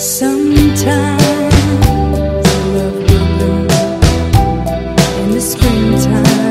Sometimes I love blue in the springtime.